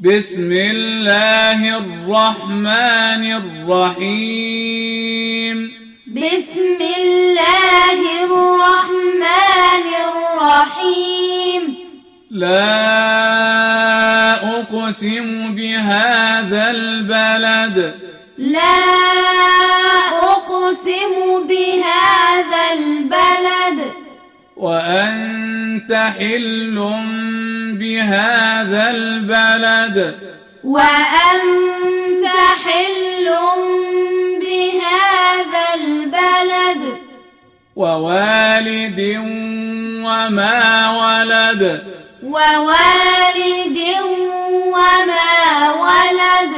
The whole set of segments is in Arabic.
بسم الله الرحمن الرحيم. بسم الله الرحمن الرحيم. لا أقسم بهذا البلد. لا أقسم بهذا البلد. وأنت حل بهذا البلد. وأنت حل بهذا البلد. ووالد وما ولد. ووالد وما ولد.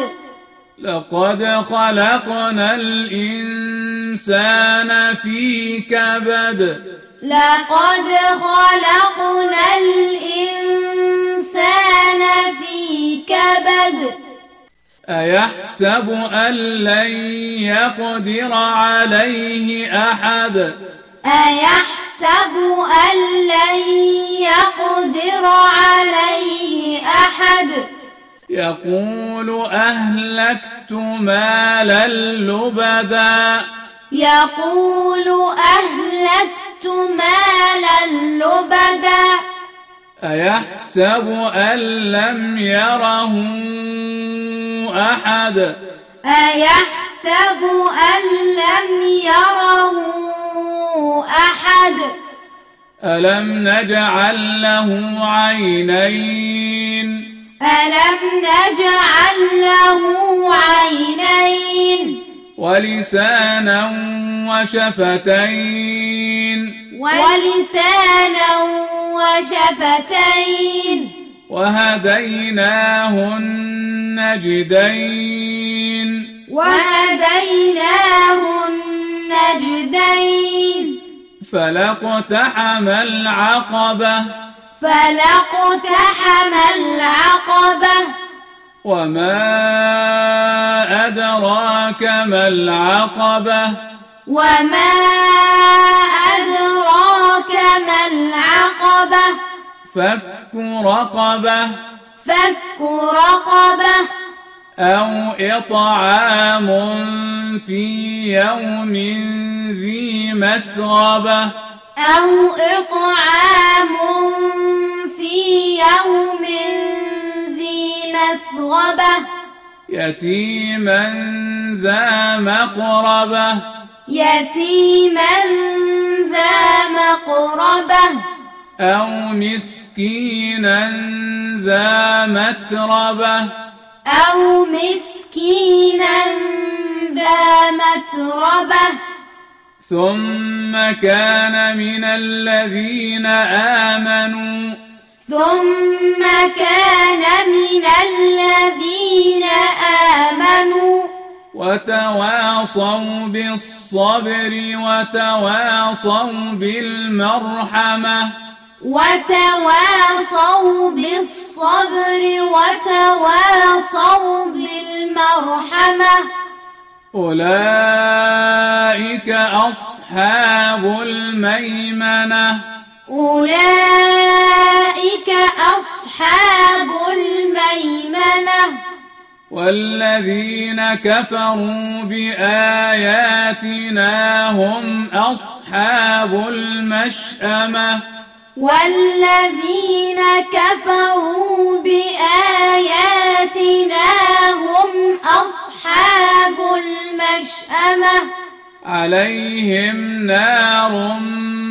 لقد خلقنا الإنسان في كبد. لقد خلقنا الإنسان في كبد. أيحسب أن لن يقدر عليه أحد؟ أيحسب أن لن يقدر عليه أحد؟ يقول أهلكت مالا لبدا. يقول أهلكت مالا لبدا. أيحسب أن لم يره أحد. أيحسب أن لم يره أحد. ألم نجعل له عينين؟ ألم نجعل له عينين؟ ولسانا وشفتين. ولسانا وشفتين. وهديناه النجدين وهديناه النجدين فلاقتحم العقبة. فلاقتحم العقبة. وما أدراك ما العقبة؟ وما أدراك ما العقبة فك رقبة فك رقبة أو إطعام في يوم ذي مسغبة أو إطعام في يوم ذي مسغبة يتيما ذا مقربة يتيما ذا مقربة أو مسكينا ذا متربة أو مسكينا ذا متربة ثم كان من الذين آمنوا ثم كان وتواصوا بالصبر وتواصوا بالمرحمة. وتواصوا بالصبر وتواصوا بالمرحمة. أولئك أصحاب الميمنة. أولئك أصحاب الميمنة. والذين كفروا بآياتنا هم أصحاب المشأمة. والذين كفروا بآياتنا هم أصحاب المشأمة. عليهم نار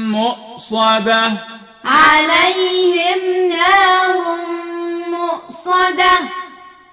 مؤصدة. عليهم نار مؤصدة.